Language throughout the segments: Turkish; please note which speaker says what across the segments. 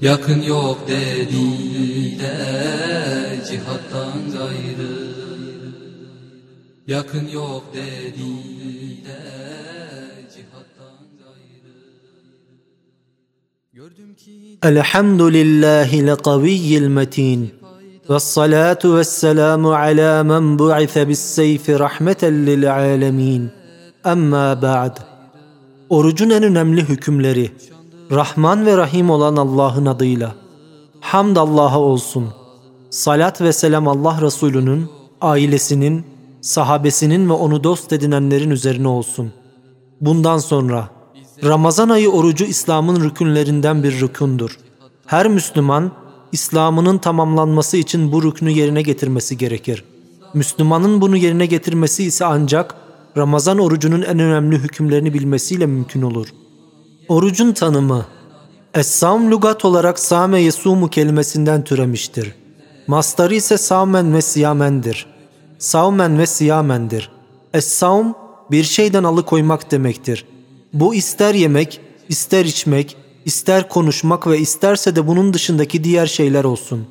Speaker 1: Yakın yok dediler cihattan gayrı Yakın yok dediler cihattan gayrı Gördüm ki
Speaker 2: الحمد لله القوي المتين والصلاة والسلام على من بعث بالسيف رحمة للعالمين أما بعد Orucun en önemli hükümleri Rahman ve Rahim olan Allah'ın adıyla Hamd Allah'a olsun Salat ve selam Allah Resulü'nün, ailesinin, sahabesinin ve onu dost edinenlerin üzerine olsun. Bundan sonra Ramazan ayı orucu İslam'ın rükünlerinden bir rükundur. Her Müslüman İslam'ının tamamlanması için bu rüknü yerine getirmesi gerekir. Müslümanın bunu yerine getirmesi ise ancak Ramazan orucunun en önemli hükümlerini bilmesiyle mümkün olur. Orucun tanımı Es-savm lugat olarak same yesumu kelimesinden türemiştir. Mastarı ise savmen ve siyamendir. Savmen ve siyamendir. Es-savm bir şeyden alıkoymak demektir. Bu ister yemek, ister içmek, ister konuşmak ve isterse de bunun dışındaki diğer şeyler olsun.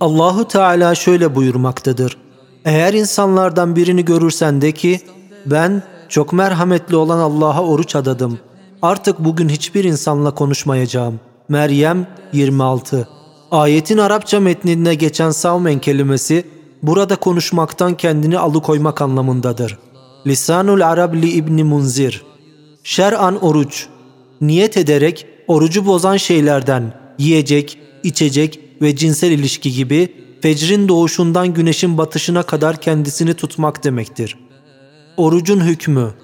Speaker 2: Allahu Teala şöyle buyurmaktadır. Eğer insanlardan birini görürsen de ki ben çok merhametli olan Allah'a oruç adadım. Artık bugün hiçbir insanla konuşmayacağım. Meryem 26 Ayetin Arapça metninde geçen savmen kelimesi burada konuşmaktan kendini alıkoymak anlamındadır. Lisanul Arabli İbni Munzir Şer'an oruç Niyet ederek orucu bozan şeylerden yiyecek, içecek ve cinsel ilişki gibi fecrin doğuşundan güneşin batışına kadar kendisini tutmak demektir. Orucun hükmü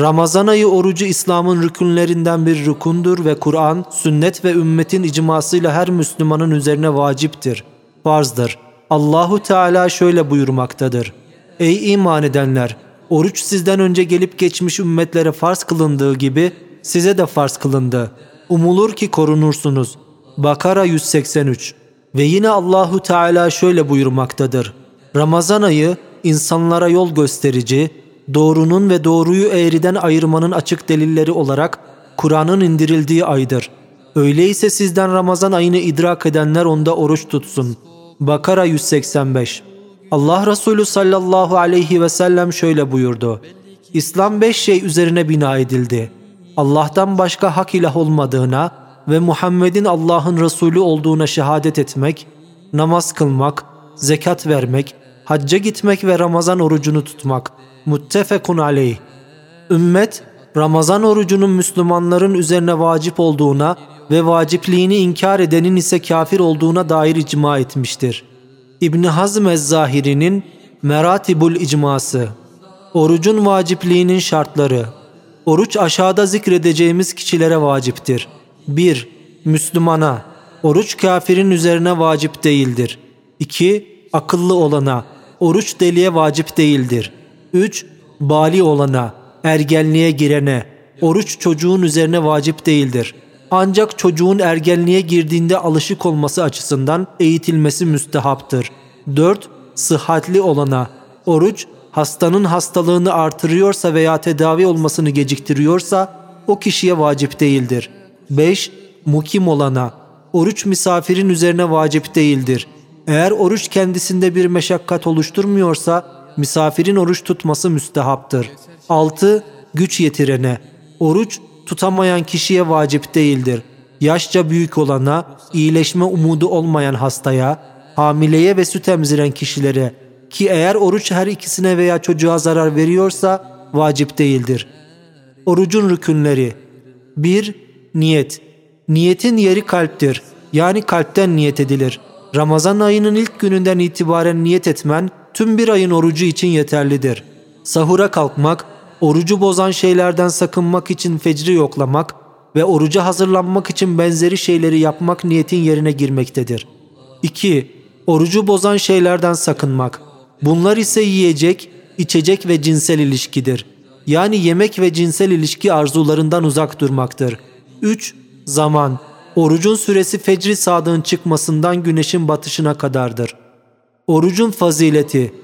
Speaker 2: Ramazan ayı orucu İslam'ın rükünlerinden bir rükundur ve Kur'an, sünnet ve ümmetin icmasıyla her Müslümanın üzerine vaciptir, farzdır. Allahu Teala şöyle buyurmaktadır. Ey iman edenler! Oruç sizden önce gelip geçmiş ümmetlere farz kılındığı gibi size de farz kılındı. Umulur ki korunursunuz. Bakara 183 Ve yine Allahu Teala şöyle buyurmaktadır. Ramazan ayı insanlara yol gösterici, doğrunun ve doğruyu eğriden ayırmanın açık delilleri olarak Kur'an'ın indirildiği aydır. Öyleyse sizden Ramazan ayını idrak edenler onda oruç tutsun. Bakara 185 Allah Resulü sallallahu aleyhi ve sellem şöyle buyurdu. İslam beş şey üzerine bina edildi. Allah'tan başka hak ilah olmadığına ve Muhammed'in Allah'ın Resulü olduğuna şehadet etmek, namaz kılmak, zekat vermek, hacca gitmek ve Ramazan orucunu tutmak. Muttefekun aleyh. Ümmet, Ramazan orucunun Müslümanların üzerine vacip olduğuna ve vacipliğini inkar edenin ise kafir olduğuna dair icma etmiştir. İbni Hazm Ez-Zahiri'nin Meratibul İcması Orucun vacipliğinin şartları Oruç aşağıda zikredeceğimiz kişilere vaciptir. 1. Müslümana Oruç kafirin üzerine vacip değildir. 2. Akıllı olana Oruç deliye vacip değildir. 3. Bali olana, ergenliğe girene, oruç çocuğun üzerine vacip değildir. Ancak çocuğun ergenliğe girdiğinde alışık olması açısından eğitilmesi müstehaptır. 4. Sıhhatli olana, oruç hastanın hastalığını artırıyorsa veya tedavi olmasını geciktiriyorsa o kişiye vacip değildir. 5. Mukim olana, oruç misafirin üzerine vacip değildir. Eğer oruç kendisinde bir meşakkat oluşturmuyorsa misafirin oruç tutması müstehaptır. 6. Güç yetirene. Oruç tutamayan kişiye vacip değildir. Yaşça büyük olana, iyileşme umudu olmayan hastaya, hamileye ve süt emziren kişilere ki eğer oruç her ikisine veya çocuğa zarar veriyorsa vacip değildir. Orucun rükünleri 1. Niyet Niyetin yeri kalptir. Yani kalpten niyet edilir. Ramazan ayının ilk gününden itibaren niyet etmen tüm bir ayın orucu için yeterlidir. Sahura kalkmak, orucu bozan şeylerden sakınmak için fecri yoklamak ve oruca hazırlanmak için benzeri şeyleri yapmak niyetin yerine girmektedir. 2. Orucu bozan şeylerden sakınmak. Bunlar ise yiyecek, içecek ve cinsel ilişkidir. Yani yemek ve cinsel ilişki arzularından uzak durmaktır. 3. Zaman. Orucun süresi fecri sadığın çıkmasından güneşin batışına kadardır. Orucun fazileti.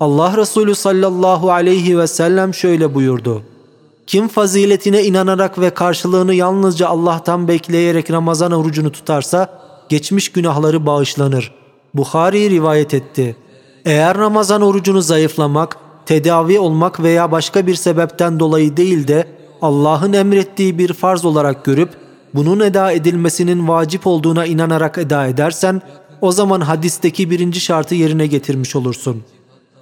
Speaker 2: Allah Resulü sallallahu aleyhi ve sellem şöyle buyurdu. Kim faziletine inanarak ve karşılığını yalnızca Allah'tan bekleyerek Ramazan orucunu tutarsa geçmiş günahları bağışlanır. Bukhari rivayet etti. Eğer Ramazan orucunu zayıflamak, tedavi olmak veya başka bir sebepten dolayı değil de Allah'ın emrettiği bir farz olarak görüp bunun eda edilmesinin vacip olduğuna inanarak eda edersen o zaman hadisteki birinci şartı yerine getirmiş olursun.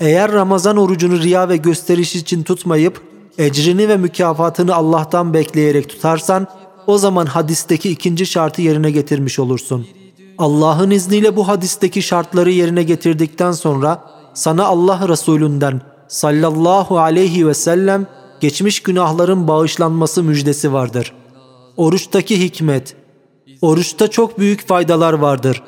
Speaker 2: Eğer Ramazan orucunu riya ve gösteriş için tutmayıp ecrini ve mükafatını Allah'tan bekleyerek tutarsan o zaman hadisteki ikinci şartı yerine getirmiş olursun. Allah'ın izniyle bu hadisteki şartları yerine getirdikten sonra sana Allah Resulünden sallallahu aleyhi ve sellem geçmiş günahların bağışlanması müjdesi vardır. Oruçtaki hikmet Oruçta çok büyük faydalar vardır.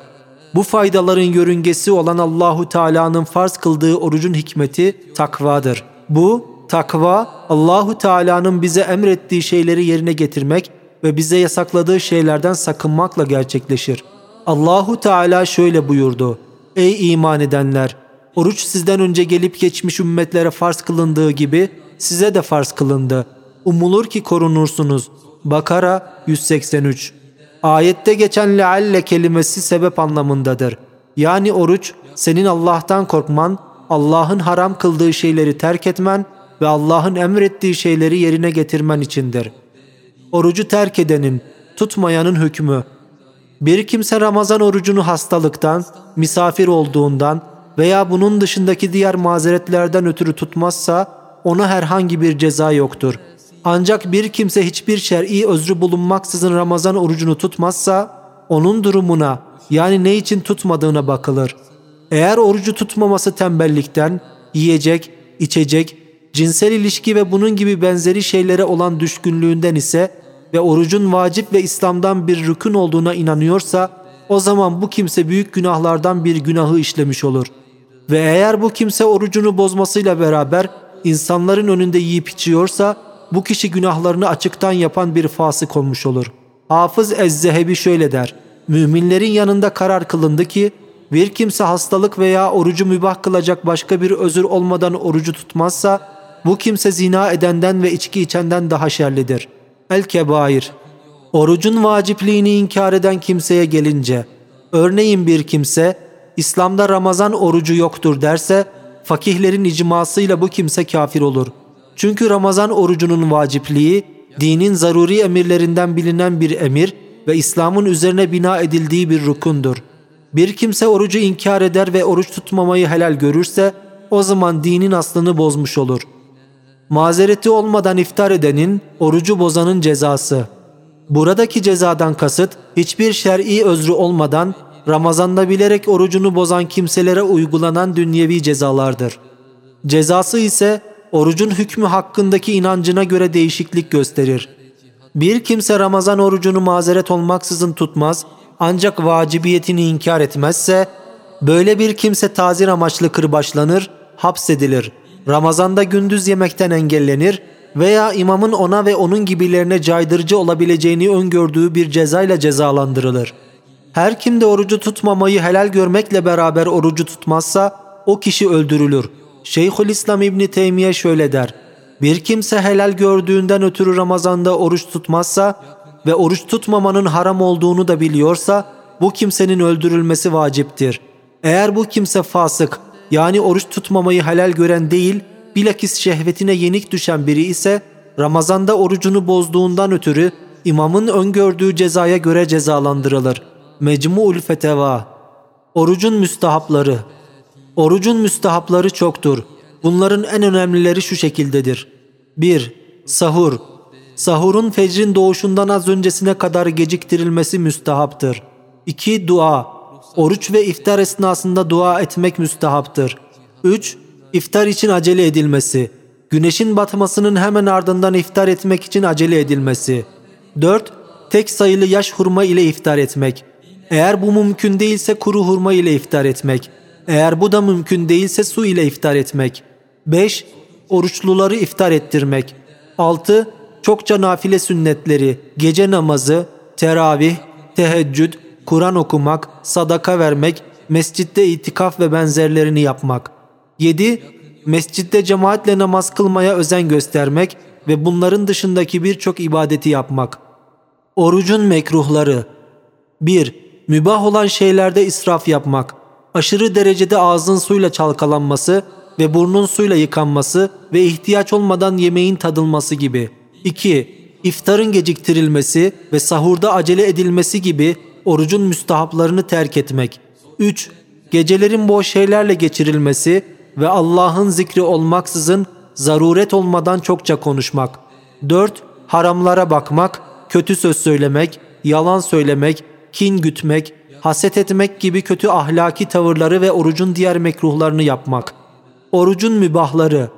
Speaker 2: Bu faydaların yörüngesi olan Allahu Teala'nın farz kıldığı orucun hikmeti takvadır. Bu takva Allahu Teala'nın bize emrettiği şeyleri yerine getirmek ve bize yasakladığı şeylerden sakınmakla gerçekleşir. Allahu Teala şöyle buyurdu: Ey iman edenler, oruç sizden önce gelip geçmiş ümmetlere farz kılındığı gibi size de farz kılındı. Umulur ki korunursunuz. Bakara 183 Ayette geçen lealle kelimesi sebep anlamındadır. Yani oruç senin Allah'tan korkman, Allah'ın haram kıldığı şeyleri terk etmen ve Allah'ın emrettiği şeyleri yerine getirmen içindir. Orucu terk edenin, tutmayanın hükmü. Bir kimse Ramazan orucunu hastalıktan, misafir olduğundan veya bunun dışındaki diğer mazeretlerden ötürü tutmazsa ona herhangi bir ceza yoktur. Ancak bir kimse hiçbir şer'i özrü bulunmaksızın Ramazan orucunu tutmazsa onun durumuna yani ne için tutmadığına bakılır. Eğer orucu tutmaması tembellikten, yiyecek, içecek, cinsel ilişki ve bunun gibi benzeri şeylere olan düşkünlüğünden ise ve orucun vacip ve İslam'dan bir rükün olduğuna inanıyorsa o zaman bu kimse büyük günahlardan bir günahı işlemiş olur. Ve eğer bu kimse orucunu bozmasıyla beraber insanların önünde yiyip içiyorsa bu kişi günahlarını açıktan yapan bir fasık olmuş olur. Hafız Ez-Zehebi şöyle der. Müminlerin yanında karar kılındı ki bir kimse hastalık veya orucu mübah kılacak başka bir özür olmadan orucu tutmazsa bu kimse zina edenden ve içki içenden daha şerlidir. El-Kebair Orucun vacipliğini inkar eden kimseye gelince, örneğin bir kimse İslam'da Ramazan orucu yoktur derse, fakihlerin icmasıyla bu kimse kafir olur. Çünkü Ramazan orucunun vacipliği, dinin zaruri emirlerinden bilinen bir emir ve İslam'ın üzerine bina edildiği bir rukundur. Bir kimse orucu inkar eder ve oruç tutmamayı helal görürse, o zaman dinin aslını bozmuş olur. Mazereti olmadan iftar edenin, orucu bozanın cezası. Buradaki cezadan kasıt, hiçbir şer'i özrü olmadan Ramazan'da bilerek orucunu bozan kimselere uygulanan dünyevi cezalardır. Cezası ise orucun hükmü hakkındaki inancına göre değişiklik gösterir. Bir kimse Ramazan orucunu mazeret olmaksızın tutmaz ancak vacibiyetini inkar etmezse böyle bir kimse tazir amaçlı kırbaçlanır, hapsedilir. Ramazanda gündüz yemekten engellenir veya imamın ona ve onun gibilerine caydırıcı olabileceğini öngördüğü bir cezayla cezalandırılır. Her kim de orucu tutmamayı helal görmekle beraber orucu tutmazsa o kişi öldürülür. Şeyhülislam İbni Teymiye şöyle der. Bir kimse helal gördüğünden ötürü Ramazan'da oruç tutmazsa ve oruç tutmamanın haram olduğunu da biliyorsa bu kimsenin öldürülmesi vaciptir. Eğer bu kimse fasık yani oruç tutmamayı helal gören değil bilakis şehvetine yenik düşen biri ise Ramazan'da orucunu bozduğundan ötürü imamın öngördüğü cezaya göre cezalandırılır. Mecmu'ul Feteva Orucun müstahapları Orucun müstahapları çoktur. Bunların en önemlileri şu şekildedir. 1. Sahur Sahurun fecrin doğuşundan az öncesine kadar geciktirilmesi müstahaptır. 2. Dua Oruç ve iftar esnasında dua etmek müstahaptır. 3. İftar için acele edilmesi. Güneşin batmasının hemen ardından iftar etmek için acele edilmesi. 4. Tek sayılı yaş hurma ile iftar etmek. Eğer bu mümkün değilse kuru hurma ile iftar etmek. Eğer bu da mümkün değilse su ile iftar etmek. 5. Oruçluları iftar ettirmek. 6. Çokça nafile sünnetleri, gece namazı, teravih, teheccüd, Kur'an okumak, sadaka vermek, mescitte itikaf ve benzerlerini yapmak. 7. Mescitte cemaatle namaz kılmaya özen göstermek ve bunların dışındaki birçok ibadeti yapmak. Orucun mekruhları 1. Mübah olan şeylerde israf yapmak. Aşırı derecede ağzın suyla çalkalanması ve burnun suyla yıkanması ve ihtiyaç olmadan yemeğin tadılması gibi. 2. İftarın geciktirilmesi ve sahurda acele edilmesi gibi orucun müstahaplarını terk etmek. 3. Gecelerin boş şeylerle geçirilmesi ve Allah'ın zikri olmaksızın zaruret olmadan çokça konuşmak. 4. Haramlara bakmak, kötü söz söylemek, yalan söylemek, kin gütmek, haset etmek gibi kötü ahlaki tavırları ve orucun diğer mekruhlarını yapmak. Orucun mübahları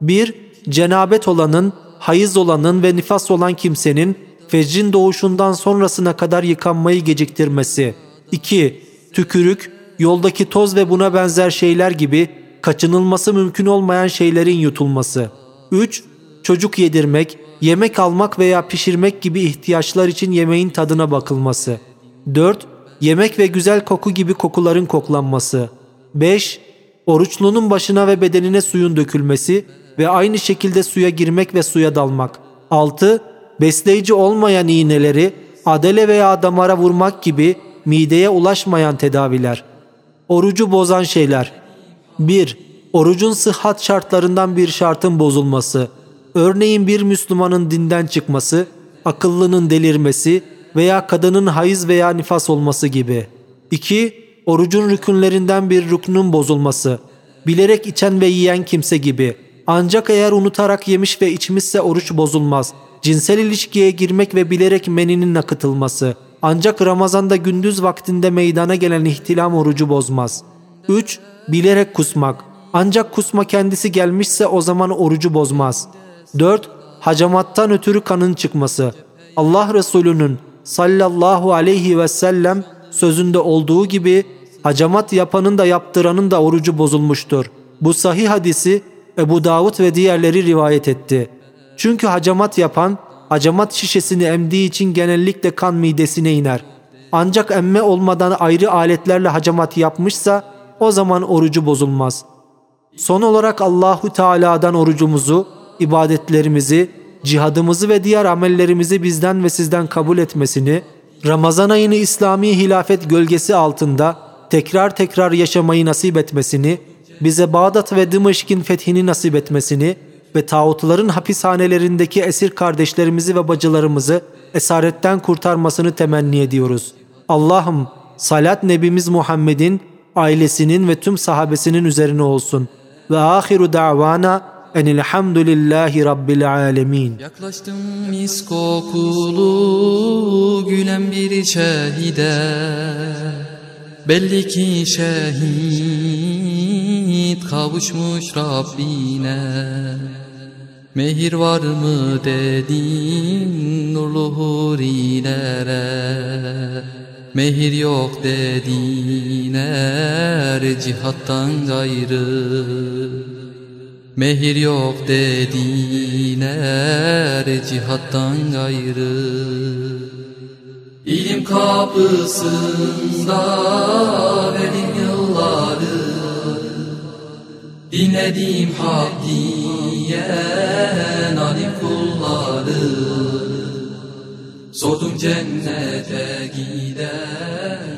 Speaker 2: 1. Cenabet olanın, hayız olanın ve nifas olan kimsenin fecrin doğuşundan sonrasına kadar yıkanmayı geciktirmesi. 2. Tükürük, yoldaki toz ve buna benzer şeyler gibi kaçınılması mümkün olmayan şeylerin yutulması. 3. Çocuk yedirmek, yemek almak veya pişirmek gibi ihtiyaçlar için yemeğin tadına bakılması. 4. Yemek ve güzel koku gibi kokuların koklanması. 5. Oruçlunun başına ve bedenine suyun dökülmesi ve aynı şekilde suya girmek ve suya dalmak. 6. Besleyici olmayan iğneleri adele veya damara vurmak gibi mideye ulaşmayan tedaviler. Orucu bozan şeyler. 1. Orucun sıhhat şartlarından bir şartın bozulması. Örneğin bir Müslümanın dinden çıkması, akıllının delirmesi veya kadının hayız veya nifas olması gibi. 2. Orucun rükünlerinden bir rüknün bozulması. Bilerek içen ve yiyen kimse gibi. Ancak eğer unutarak yemiş ve içmişse oruç bozulmaz. Cinsel ilişkiye girmek ve bilerek meninin akıtılması. Ancak Ramazan'da gündüz vaktinde meydana gelen ihtilam orucu bozmaz. 3. Bilerek kusmak. Ancak kusma kendisi gelmişse o zaman orucu bozmaz. 4. Hacamattan ötürü kanın çıkması. Allah Resulü'nün sallallahu aleyhi ve sellem sözünde olduğu gibi hacamat yapanın da yaptıranın da orucu bozulmuştur. Bu sahih hadisi Ebu Davud ve diğerleri rivayet etti. Çünkü hacamat yapan hacamat şişesini emdiği için genellikle kan midesine iner. Ancak emme olmadan ayrı aletlerle hacamat yapmışsa o zaman orucu bozulmaz. Son olarak Allahu Teala'dan orucumuzu, ibadetlerimizi, cihadımızı ve diğer amellerimizi bizden ve sizden kabul etmesini, Ramazan ayını İslami hilafet gölgesi altında tekrar tekrar yaşamayı nasip etmesini, bize Bağdat ve Dımışk'in fethini nasip etmesini ve tağutların hapishanelerindeki esir kardeşlerimizi ve bacılarımızı esaretten kurtarmasını temenni ediyoruz. Allah'ım salat Nebimiz Muhammed'in, ailesinin ve tüm sahabesinin üzerine olsun. Ve ahiru da'vana enilhamdülillahi rabbil alemin.
Speaker 1: Yaklaştım mis kokulu gülen bir şehide. Belli ki şehit kavuşmuş Rabbine. Mehir var mı dedin nurlu hurilere. Mehir yok dediler cihattan gayrı Mehir yok dediler cihattan gayrı. İlim kapısında verdim yılları Dinledim hak diyen alim kulları. Sordum cennete giden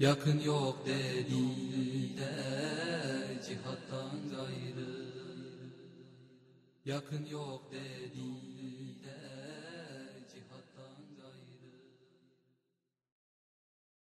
Speaker 1: Yakın yok dediler cihattan gayrı. Yakın yok dediler